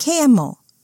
camel